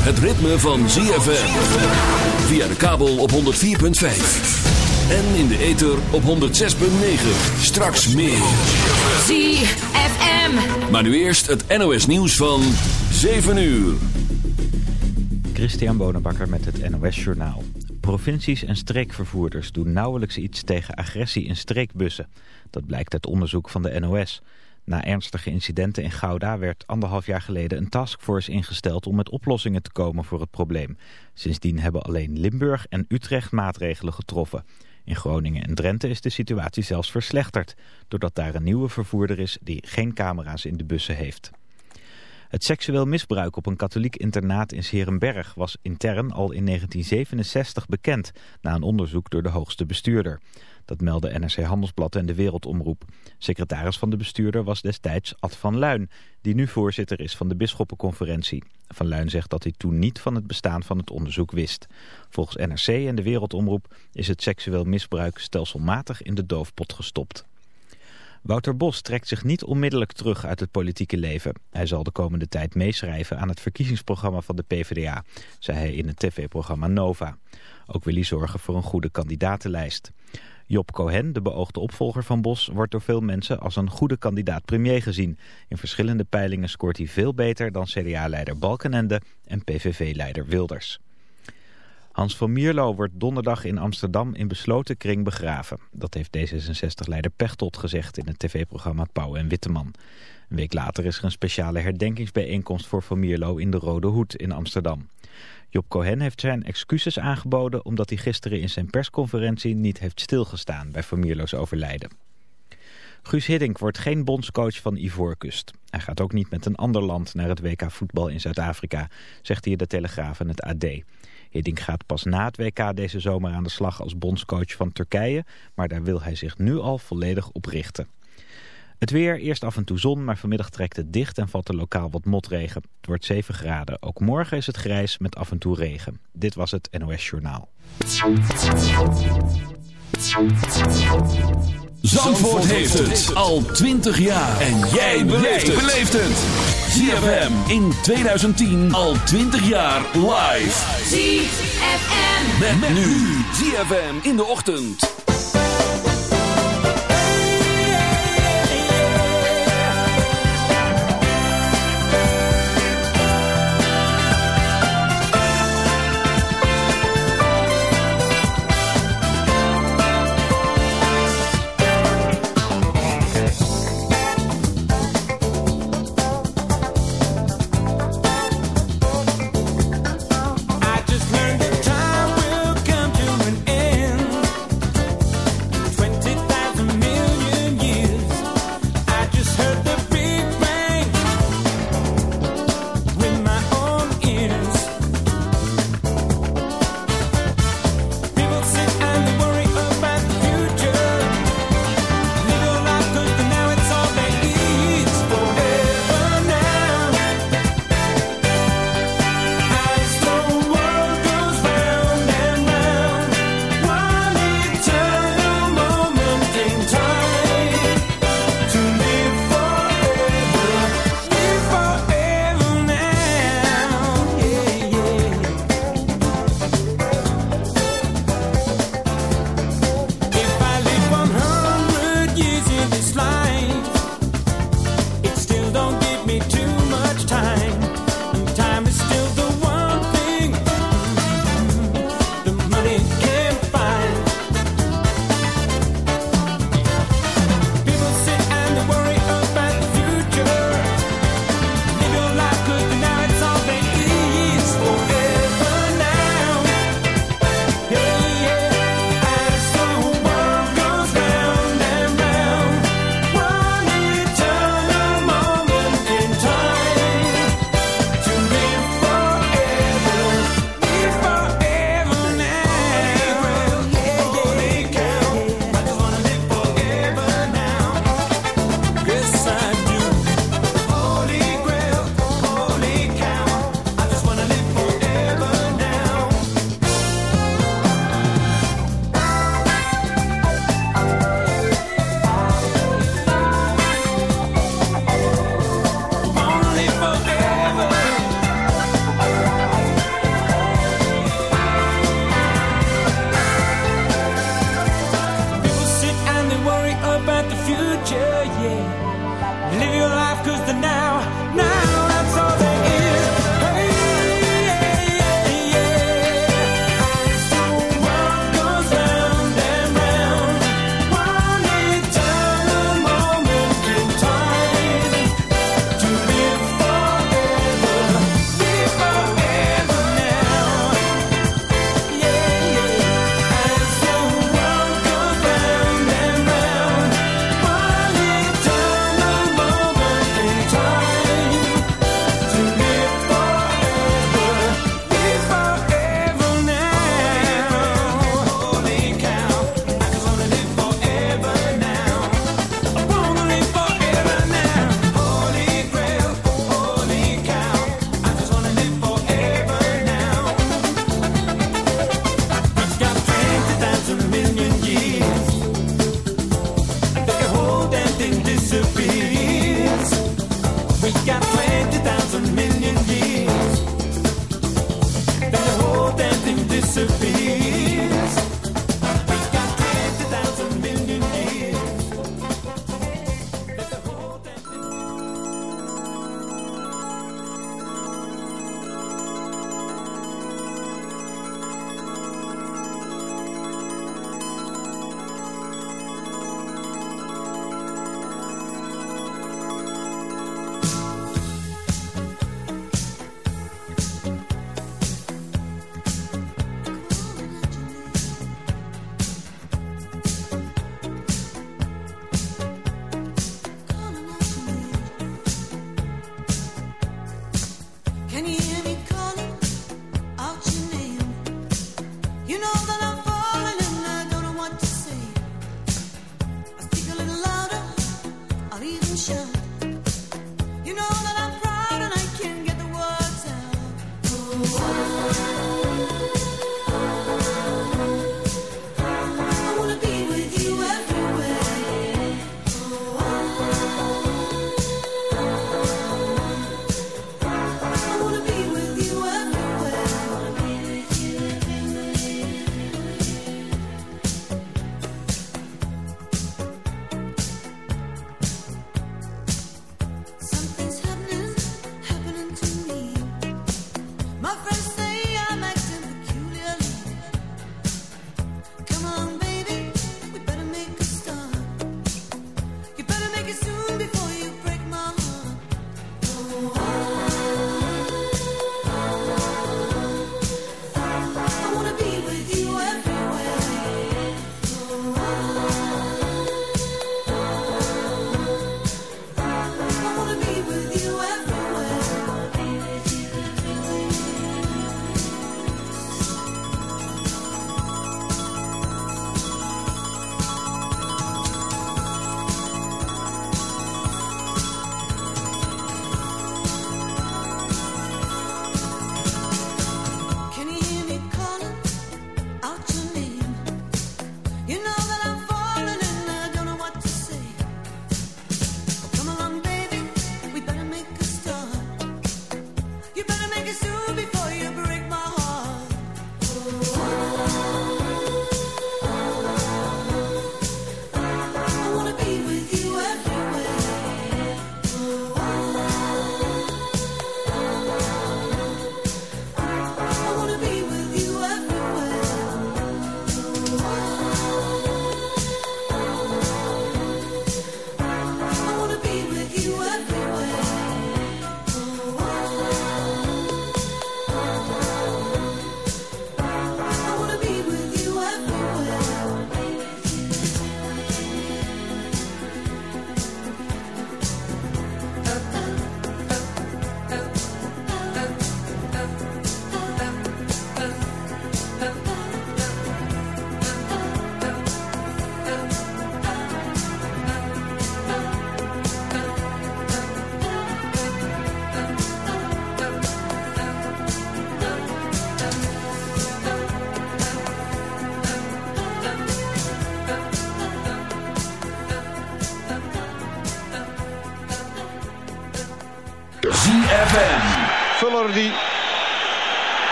Het ritme van ZFM. Via de kabel op 104.5. En in de ether op 106.9. Straks meer. ZFM. Maar nu eerst het NOS nieuws van 7 uur. Christian Bonenbakker met het NOS Journaal. Provincies en streekvervoerders doen nauwelijks iets tegen agressie in streekbussen. Dat blijkt uit onderzoek van de NOS. Na ernstige incidenten in Gouda werd anderhalf jaar geleden een taskforce ingesteld om met oplossingen te komen voor het probleem. Sindsdien hebben alleen Limburg en Utrecht maatregelen getroffen. In Groningen en Drenthe is de situatie zelfs verslechterd, doordat daar een nieuwe vervoerder is die geen camera's in de bussen heeft. Het seksueel misbruik op een katholiek internaat in Serenberg was intern al in 1967 bekend, na een onderzoek door de hoogste bestuurder. Dat meldde NRC Handelsblad en de Wereldomroep. Secretaris van de bestuurder was destijds Ad van Luin, die nu voorzitter is van de Bisschoppenconferentie. Van Luin zegt dat hij toen niet van het bestaan van het onderzoek wist. Volgens NRC en de Wereldomroep is het seksueel misbruik stelselmatig in de doofpot gestopt. Wouter Bos trekt zich niet onmiddellijk terug uit het politieke leven. Hij zal de komende tijd meeschrijven aan het verkiezingsprogramma van de PvdA, zei hij in het tv-programma Nova. Ook wil hij zorgen voor een goede kandidatenlijst. Job Cohen, de beoogde opvolger van Bos, wordt door veel mensen als een goede kandidaat premier gezien. In verschillende peilingen scoort hij veel beter dan CDA-leider Balkenende en PVV-leider Wilders. Hans van Mierlo wordt donderdag in Amsterdam in besloten kring begraven. Dat heeft D66-leider Pechtold gezegd in het tv-programma Pauw en Witteman. Een week later is er een speciale herdenkingsbijeenkomst voor Van Mierlo in de Rode Hoed in Amsterdam. Job Cohen heeft zijn excuses aangeboden omdat hij gisteren in zijn persconferentie niet heeft stilgestaan bij Vermierloos overlijden. Guus Hiddink wordt geen bondscoach van Ivoorkust. Hij gaat ook niet met een ander land naar het WK voetbal in Zuid-Afrika, zegt hij de Telegraaf en het AD. Hiddink gaat pas na het WK deze zomer aan de slag als bondscoach van Turkije, maar daar wil hij zich nu al volledig op richten. Het weer, eerst af en toe zon, maar vanmiddag trekt het dicht en valt er lokaal wat motregen. Het wordt 7 graden. Ook morgen is het grijs met af en toe regen. Dit was het NOS Journaal. Zandvoort heeft het al 20 jaar. En jij beleeft het. ZFM in 2010 al 20 jaar live. ZFM. Met, nu. ZFM in de ochtend.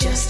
just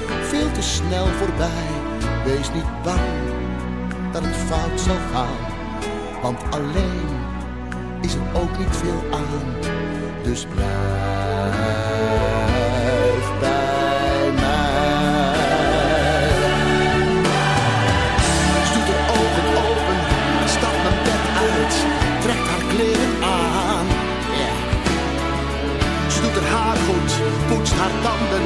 veel te snel voorbij. Wees niet bang dat het fout zal gaan, want alleen is er ook niet veel aan. Dus blijf bij mij. Doet haar ogen open, stapt mijn bed uit, trekt haar kleren aan. Ze doet haar haar goed, poetst haar tanden,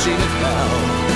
seen it now.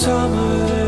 summer.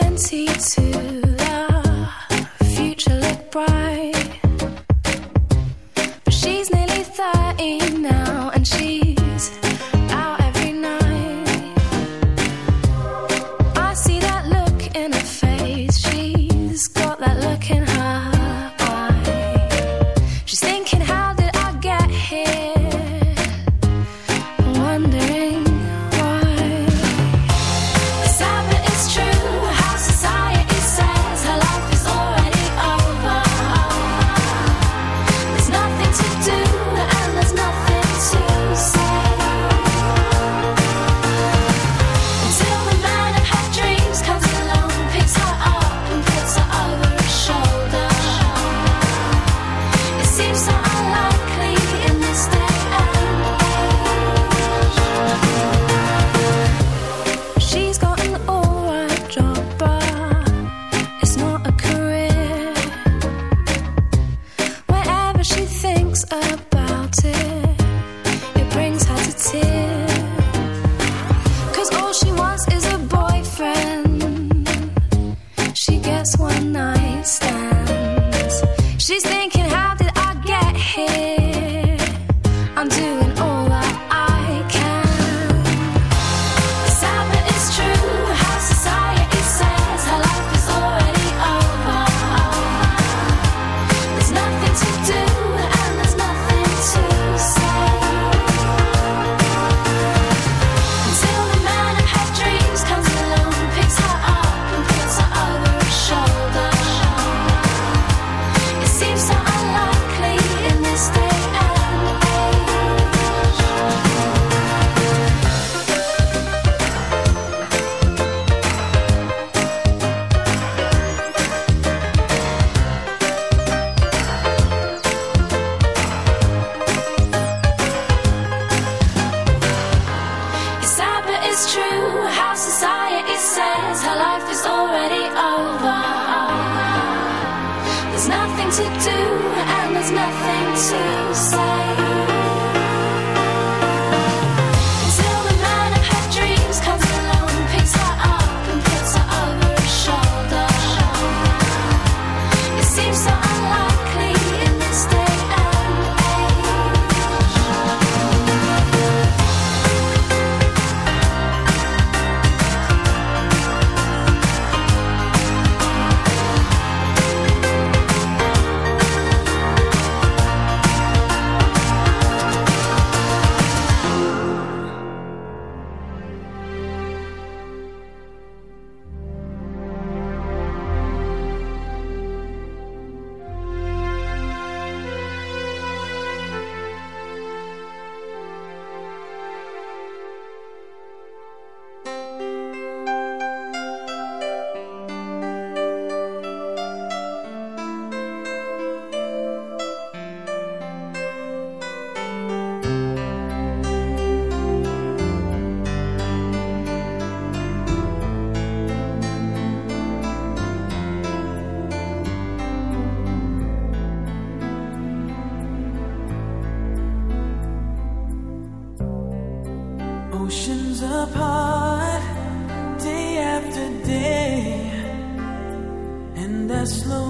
22, Oceans apart, day after day, and I slowly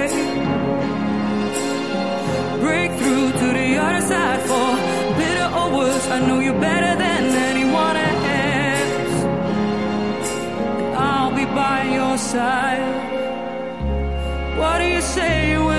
break through to the other side for better or worse. I know you better than anyone else. I'll be by your side. What do you say?